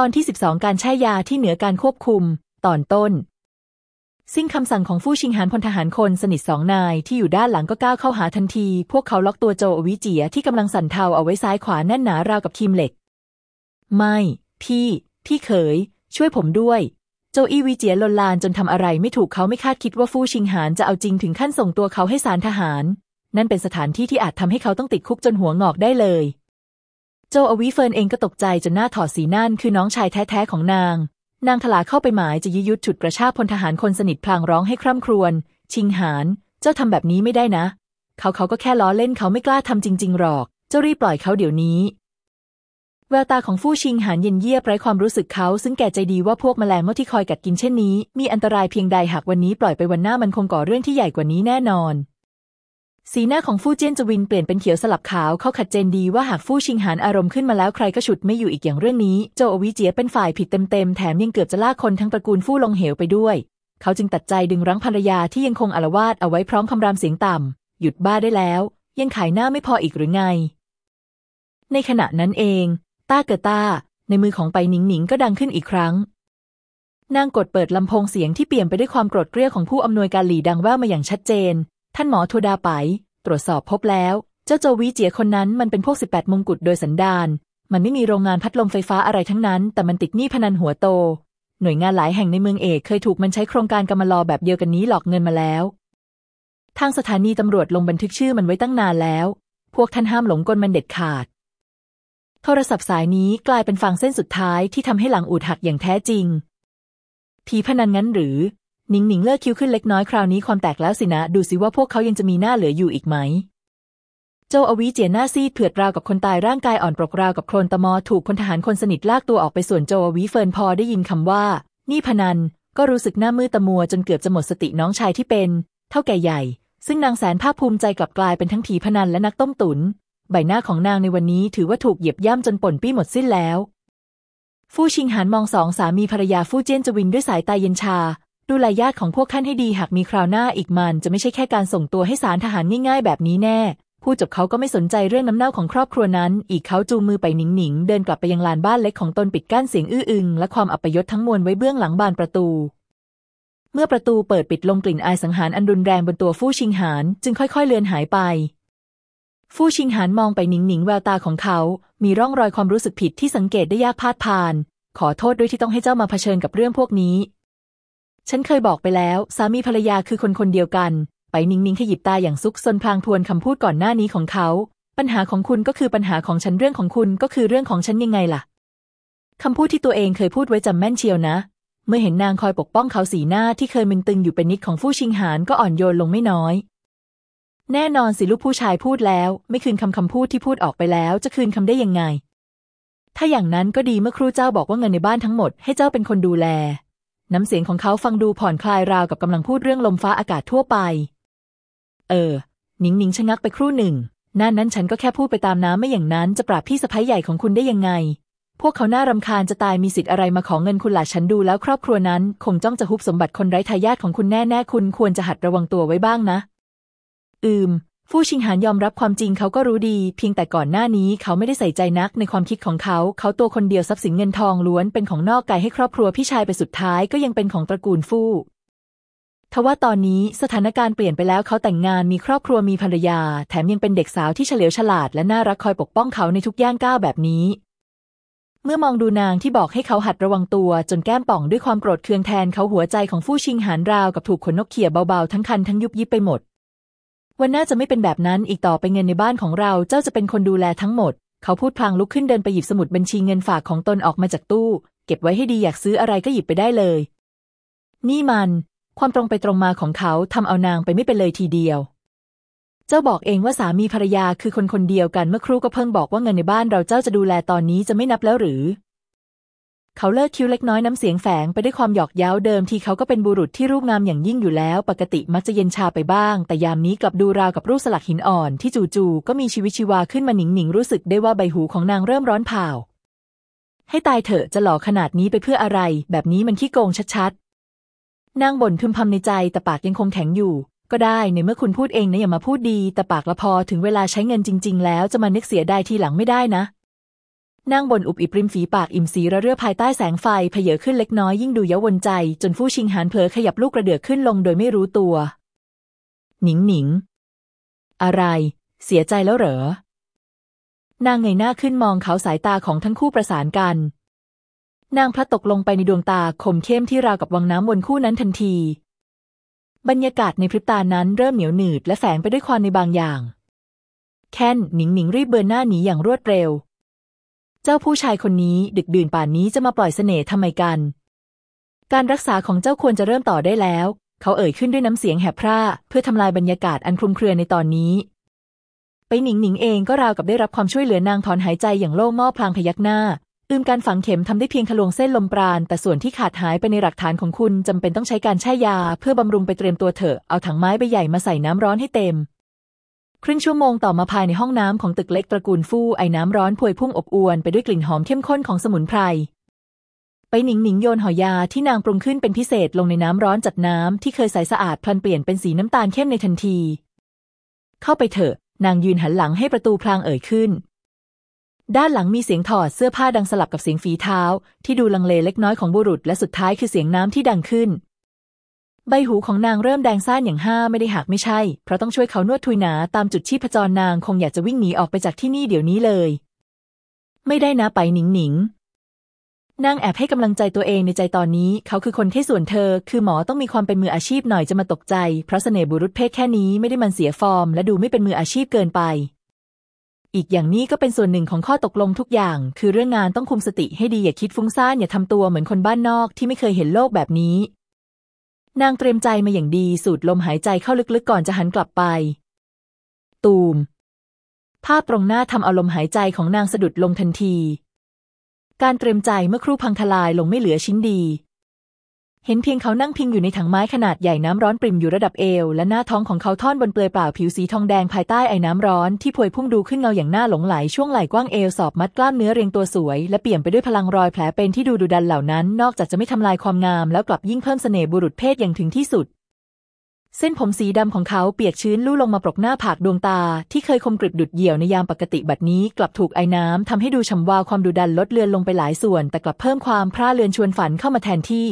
ตอนที่ 12 การแช่ยาที่เหนือการควบคุม ตอนต้น สิ้นคำสั่งของฟู่ชิงหานพลทหารคนสนิทสองนายที่อยู่ด้านหลังก็ก้าวเข้าหาทันที พวกเขาล็อกตัวโจอวิเจียที่กำลังสั่นเทาเอาไว้ซ้ายขวาแน่นหนาราวกับทีมเหล็ก ไม่ พี่ พี่เขย ช่วยผมด้วย โจอีวิเจียลนลานจนทำอะไรไม่ถูกเขาไม่คาดคิดว่าฟู่ชิงหานจะเอาจริงถึงขั้นส่งตัวเขาให้สารทหาร นั่นเป็นสถานที่ที่อาจทำให้เขาต้องติดคุกจนหัวงอกได้เลย โจอวิเฟิร์นเองก็ตกใจจนหน้าถอดสีนั่นคือน้องชายแท้ๆของนาง นางทลาเข้าไปหมายจะยื้อยุดฉุดกระชากพลทหารคนสนิทพลางร้องให้คร่ำครวญชิงหานเจ้าทำแบบนี้ไม่ได้นะ เขาเขาก็แค่ล้อเล่นเขาไม่กล้าทำจริง ๆ หรอก เจ้ารีบปล่อยเขาเดี๋ยวนี้แววตาของฟู่ชิงหานเย็นเยียบไร้ความรู้สึกเขา ซึ่งแก่ใจดีว่าพวกแมลงมดที่คอยกัดกินเช่นนี้ มีอันตรายเพียงใดหากวันนี้ปล่อยไปวันหน้ามันคงก่อเรื่องที่ใหญ่กว่านี้แน่นอน สีหน้าของฟู่เจี้ยนจวินเปลี่ยนเป็นเขียวสลับขาวเขาขัดเจนดีว่าหากฟู่ชิงหานอารมณ์ขึ้นมาแล้วใครก็ฉุดไม่อยู่อีกอย่างเรื่องนี้ โจอวิเจียเป็นฝ่ายผิดเต็มๆ แถมยังเกือบจะลากคนทั้งตระกูลฟู่ลงเหวไปด้วย เขาจึงตัดใจดึงรั้งภรรยาที่ยังคงอาลวาดเอาไว้พร้อมคำรามเสียงต่ำ หยุดบ้าได้แล้ว ยังขายหน้าไม่พออีกหรือไง ในขณะนั้นเองต้าเกอต้า ในมือของไปหนิงหนิงก็ดังขึ้นอีกครั้ง นางกดเปิดลำโพงเสียงที่เปลี่ยมไปด้วยความโกรธเกรี้ยวของผู้อำนวยการหลี่ดังแว่วมาอย่างชัดเจน ท่านหมอโทดาไป ตรวจสอบพบแล้ว เจ้าโจวีเจียคนนั้นมันเป็นพวก 18 มงกุฎโดยสันดาน มันไม่มีโรงงานพัดลมไฟฟ้าอะไรทั้งนั้น แต่มันติดหนี้พนันหัวโต หน่วยงานหลายแห่งในเมืองเอกเคยถูกมันใช้โครงการกำมลอแบบเดียวกันนี้หลอกเงินมาแล้ว ทางสถานีตำรวจลงบันทึกชื่อมันไว้ตั้งนานแล้ว พวกท่านห้ามหลงกลมันเด็ดขาด โทรศัพท์สายนี้กลายเป็นฟางเส้นสุดท้ายที่ทำให้หลังอูดหักอย่างแท้จริงผีพนันงั้นหรือ หนิงหนิงเลิกคิ้วขึ้นเล็กน้อยคราวนี้ความแตกแล้วสินะ ดูสิว่าพวกเขายังจะมีหน้าเหลืออยู่อีกไหมโจอวิเจียหน้าซีดเผือดราวกับคนตายร่างกายอ่อนปวกเปียกราวกับโคลนตมถูกพลทหารคนสนิทลากตัวออกไปส่วนโจอวิเฟิร์นพอได้ยินคำว่า ผีพนัน ก็รู้สึกหน้ามืดตามัวจนเกือบจะหมดสติน้องชายที่เป็น เถ้าแก่ใหญ่ ซึ่งนางแสนภาคภูมิใจกลับกลายเป็นทั้งผีพนันและนักต้มตุ๋นใบหน้าของนางในวันนี้ถือว่าถูกเหยียบย่ำจนป่นปี้หมดสิ้นแล้ว ฟู่ชิงหานมองสองสามีภรรยาฟู่เจี้ยนจวินด้วยสายตาเย็นชา ดูแลญาติของพวกท่านให้ดีหากมีคราวหน้าอีกมันจะไม่ใช่แค่การส่งตัวให้สารทหารง่ายๆ แบบนี้แน่ ผู้จบเขาก็ไม่สนใจเรื่องน้ำเน่าของครอบครัวนั้น อีกเขาจูงมือไปหนิงหนิงเดินกลับไปยังลานบ้านเล็กของตนปิดกั้นเสียงอื้ออึงและความอัปยศทั้งมวลไว้เบื้องหลังบานประตู เมื่อประตูเปิดปิดลงกลิ่นอายสังหารอันรุนแรงบนตัวฟู่ชิงหานจึงค่อยๆเลือนหายไปฟู่ชิงหานมองไปหนิงหนิงแววตาของเขา มีร่องรอยความรู้สึกผิดที่สังเกตได้ยากพาดผ่าน ขอโทษด้วยที่ต้องให้เจ้ามาเผชิญกับเรื่องพวกนี้ ฉันเคยบอกไปแล้ว สามีภรรยาคือคนคนเดียวกัน ไปนิ่งๆขยิบตาอย่างซุกซนพลางทวนคำพูดก่อนหน้านี้ของเขา ปัญหาของคุณก็คือปัญหาของฉันเรื่องของคุณก็คือเรื่องของฉันยังไงล่ะคำพูดที่ตัวเองเคยพูดไว้จำแม่นเชียวนะ เมื่อเห็นนางคอยปกป้องเขาสีหน้าที่เคยมึนตึงอยู่เป็นนิดของฟู่ชิงหานก็อ่อนโยนลงไม่น้อย แน่นอนสิลูกผู้ชายพูดแล้ว ไม่คืนคำคำพูดที่พูดออกไปแล้ว จะคืนคำได้ยังไง ถ้าอย่างนั้นก็ดีเมื่อครูเจ้าบอกว่าเงินในบ้านทั้งหมดให้เจ้าเป็นคนดูแล น้ำเสียงของเขาฟังดูผ่อนคลายราวกับกำลังพูดเรื่องลมฟ้าอากาศทั่วไป เออ หนิงหนิงชะงักไปครู่หนึ่ง นั่นนั้นฉันก็แค่พูดไปตามน้ำไม่อย่างนั้นจะปราบพี่สะพ้ยใหญ่ของคุณได้ยังไง พวกเขาหน้ารำคาญจะตายมีสิทธิ์อะไรมาขอเงินคุณหล่ะฉันดูแล้วครอบครัวนั้น คงจ้องจะฮุบสมบัติคนไร้ทายาทของคุณแน่ๆคุณควรจะหัดระวังตัวไว้บ้างนะ อืม ฟู่ชิงหานยอมรับความจริงเขาก็รู้ดี เพียงแต่ก่อนหน้านี้เขาไม่ได้ใส่ใจนักในความคิดของเขา เขาตัวคนเดียวทรัพย์สินเงินทองล้วนเป็นของนอกกายให้ครอบครัวพี่ชายไปสุดท้ายก็ยังเป็นของตระกูลฟู่ทว่าตอนนี้สถานการณ์เปลี่ยนไปแล้วเขาแต่งงานมีครอบครัวมีภรรยา แถมยังเป็นเด็กสาวที่เฉลียวฉลาดและน่ารักคอยปกป้องเขาในทุกย่างก้าวแบบนี้ เมื่อมองดูนางที่บอกให้เขาหัดระวังตัว จนแก้มป่องด้วยความโกรธเคืองแทนเขาหัวใจของฟู่ชิงหานราวกับถูกขนนกเขี่ยเบาๆทั้งคันทั้งยุบยิบไปหมด วันหน้าจะไม่เป็นแบบนั้นอีกต่อไปเงินในบ้านของเราเจ้าจะเป็นคนดูแลทั้งหมด เขาพูดพลางลุกขึ้นเดินไปหยิบสมุดบัญชีเงินฝากของตนออกมาจากตู้ เก็บไว้ให้ดีอยากซื้ออะไรก็หยิบไปได้เลย นี่มัน ความตรงไปตรงมาของเขาทำเอานางไปไม่เป็นเลยทีเดียว เจ้าบอกเองว่าสามีภรรยาคือคนคนเดียวกันเมื่อครู่ก็เพิ่งบอกว่าเงินในบ้านเราเจ้าจะดูแลตอนนี้จะไม่นับแล้วหรือ เขาเลิกคิ้วเล็กน้อยน้ำเสียงแฝงไปด้วยความหยอกเย้าเดิมที่เขาก็เป็นบุรุษที่รูปงามอย่างยิ่งอยู่แล้ว ปกติมักจะเย็นชาไปบ้าง แต่ยามนี้กลับดูราวกับรูปสลักหินอ่อนที่จู่ๆก็มีชีวิตชีวาขึ้นมาหนิงหนิงรู้สึกได้ว่าใบหูของนางเริ่มร้อนเผาให้ตายเถอะจะหล่อขนาดนี้ไปเพื่ออะไร แบบนี้มันขี้โกงชัดๆ นางบ่นพึมพำในใจแต่ปากยังคงแข็งอยู่ ก็ได้ในเมื่อคุณพูดเองนะอย่ามาพูดดี แต่ปากละพอถึงเวลาใช้เงินจริง ๆ แล้วจะมานึกเสียดายทีหลังไม่ได้นะ นั่งบนอุบอิบริมฝีปากอิ่มสีระเรื่อภายใต้แสงไฟเพเยอขึ้นเล็กน้อยยิ่งดูเยาวนใจ จนฟู่ชิงหานเผลอขยับลูกกระเดือกขึ้นลงโดยไม่รู้ตัว หนิงหนิง อะไร เสียใจแล้วเหรอ นางเงยหน้าขึ้นมองเขาสายตาของทั้งคู่ประสานกัน นางพลัดตกลงไปในดวงตาคมเข้มที่ราวกับวังน้ำวนคู่นั้นทันที บรรยากาศในพริบตานั้นเริ่มเหนียวหนืดและแฝงไปด้วยความในบางอย่าง แค้นหนิงหนิงรีบเบินหน้าหนีอย่างรวดเร็ว เจ้าผู้ชายคนนี้ดึกดื่นป่านนี้จะมาปล่อยเสน่ห์ทำไมกัน การรักษาของเจ้าควรจะเริ่มต่อได้แล้ว เขาเอ่ยขึ้นด้วยน้ำเสียงแหบพร่าเพื่อทำลายบรรยากาศอันคลุมเครือในตอนนี้ ไปหนิงหนิงเองก็ราวกับได้รับความช่วยเหลือนางถอนหายใจอย่างโล่งม่อพลางพยักหน้าอืมการฝังเข็มทำได้เพียงทะลวงเส้นลมปราณ แต่ส่วนที่ขาดหายไปในหลักฐานของคุณจำเป็นต้องใช้การแช่ยา เพื่อบำรุงไปเตรียมตัวเถอะ เอาถังไม้ใบใหญ่มาใส่น้ำร้อนให้เต็ม ครึ่งชั่วโมงต่อมาภายในห้องน้ำของตึกเล็กตระกูลฟู่ไอ้น้ำร้อนพวยพุ่งอบอวนไปด้วยกลิ่นหอมเข้มข้นของสมุนไพร ไปหนิงหนิงโยนหอยาที่นางปรุงขึ้นเป็นพิเศษลงในน้ำร้อนจัดน้ำที่เคยใสสะอาดพลันเปลี่ยนเป็นสีน้ำตาลเข้มในทันที เข้าไปเถอะ นางยืนหันหลังให้ประตูพลางเอ่ยขึ้น ด้านหลังมีเสียงถอดเสื้อผ้าดังสลับกับเสียงฝีเท้า ที่ดูลังเลเล็กน้อยของบุรุษและสุดท้ายคือเสียงน้ำที่ดังขึ้น ใบหูของนางเริ่มแดงซ่านอย่างห้าไม่ได้หักไม่ใช่ เพราะต้องช่วยเขานวดทุยหนาตามจุดชีพจรนางคงอยากจะวิ่งหนีออกไปจากที่นี่เดี๋ยวนี้เลย ไม่ได้นะไปหนิงหนิงนางแอบให้กำลังใจตัวเองในใจตอนนี้ เขาคือคนแค่ส่วนเธอ คือหมอต้องมีความเป็นมืออาชีพหน่อยจะมาตกใจ เพราะเสน่ห์บุรุษเพศแค่นี้ไม่ได้มันเสียฟอร์ม และดูไม่เป็นมืออาชีพเกินไป อีกอย่างนี้ก็เป็นส่วนหนึ่งของข้อตกลงทุกอย่าง คือเรื่องงานต้องคุมสติให้ดีอย่าคิดฟุ้งซ่านอย่าทำตัวเหมือนคนบ้านนอกที่ไม่เคยเห็นโลกแบบนี้ นางเตรียมใจมาอย่างดีสูดลมหายใจเข้าลึกๆก่อนจะหันกลับไป ตูม ภาพตรงหน้าทำเอาลมหายใจของนางสะดุดลงทันที การเตรียมใจเมื่อครู่พังทลายลงไม่เหลือชิ้นดี เห็นเพียงเขานั่งพิงอยู่ในถังไม้ขนาดใหญ่น้ำร้อนปริ่มอยู่ระดับเอว และหน้าท้องของเขาท่อนบนเปลือยเปล่าผิวสีทองแดงภายใต้ไอ้น้ำร้อนที่พวยพุ่งดูขึ้นเงาอย่างน่าหลงไหลช่วงไหล่กว้างเอวสอบมัดกล้ามเนื้อเรียงตัวสวย และเปี่ยมไปด้วยพลังรอยแผลเป็นที่ดูดุดันเหล่านั้น นอกจากจะไม่ทำลายความงาม แล้วกลับยิ่งเพิ่มเสน่ห์บุรุษเพศอย่างถึงที่สุด เส้นผมสีดำของเขาเปียกชื้นลู่ลงมาปรกหน้าผากดวงตา ที่เคยคมกริบดุดเหี่ยวในยามปกติบัดนี้ กลับถูกไอ้น้ำทำให้ดูฉ่ำวาวความดุดันลดเลือนลงไปหลายส่วน แต่กลับเพิ่มความพร่าเลือนชวนฝันเข้ามาแทนที่